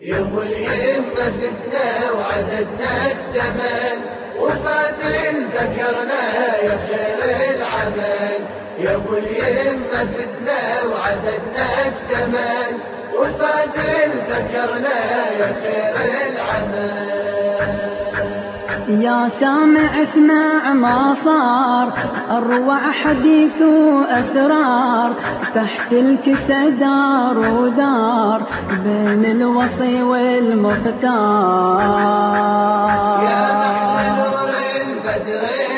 يا ابو اليمة فزنا وعددنا الثمن وفاتل ذكرنا يا خير العمل. يا ابو اليمة فزنا وعددنا الثمن وفاتل ذكرنا يا خير العمل. يا سامع اسمع ما صار أروع حديث واسرار تحت الكسى دار ودار بين الوصي والمختار. يا محلى نور البدرين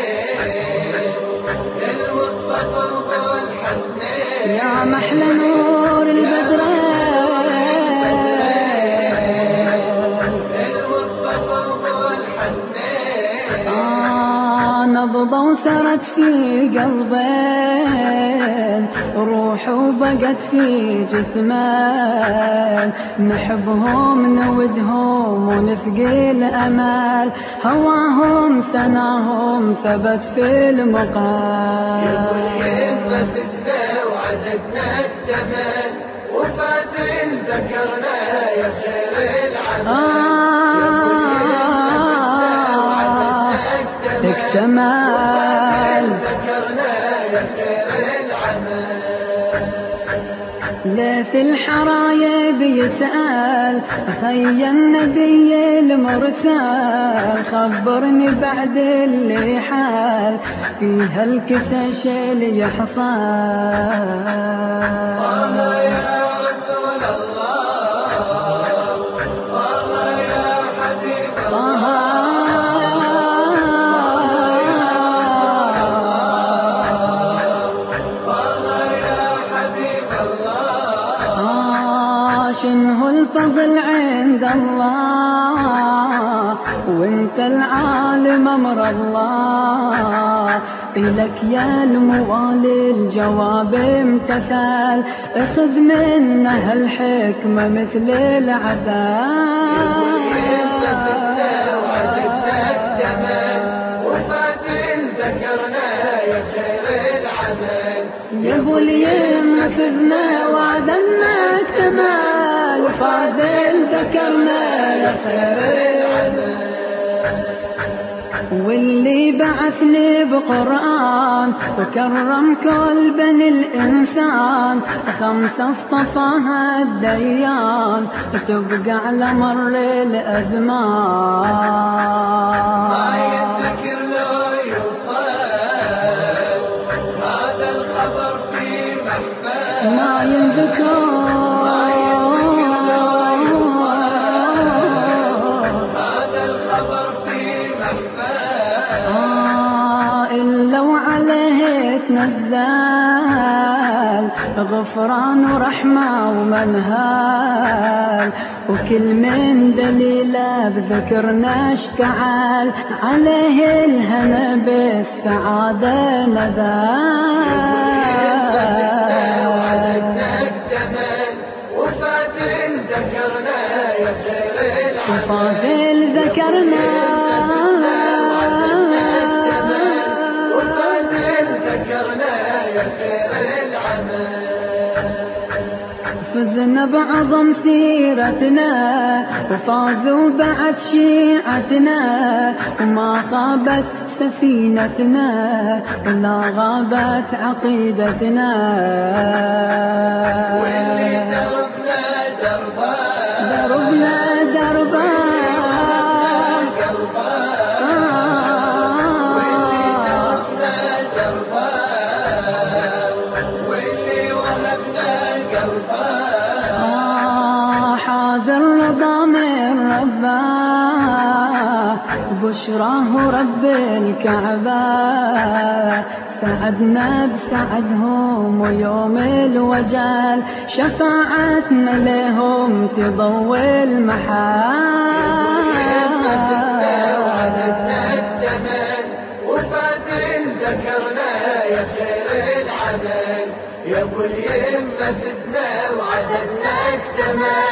المصطفى والحسنين. يا محلى نور نبضة وسرت في قلبين. روح وبقت في جسمين. نحبهم نودهم ونفقي الأمل هواهم سناهم ثبت في المقام. يا وعددنا الثمن وفاتل ذكرنا يا خير العمل. اكتمل ذكرنا خير العمل ليث الحرايب يسأل خي النبي المرسل خبرني بعد اللي حال في هالكسش اللي يحصل شنه الفضل عند الله. وانت العالم أمر الله. إلك يا الموالي الجواب امتثال. اخذ منها الحكمة مثل العسل يا ابو اليم فزنا ذكرنا يا خير واللي بعثني بقرآن وكرم كل بني الإنسان. خمسة اصطفاها الديان تبقى على مر الأزمان. ما ينذكر هذا تنزل غفران ورحمة ومنهال. وكل من دليله بذكرنا اشتعل عليه الهنا بالسعادة نزال. وفاضل ذكرنا فزنا بعظم سيرتنا وفازوا بعد شيعتنا وما خابت سفينتنا ولا غابت عقيدتنا. واللي دربنا دربا دربنا دربا بشراه رب الكعبة. سعدنا بسعدهم ويوم الوجال. شفاعتنا لهم تضوي المحال. ذكرنا يا خير العمل. يا ابو اليمة فزنا وعددنا اكتمل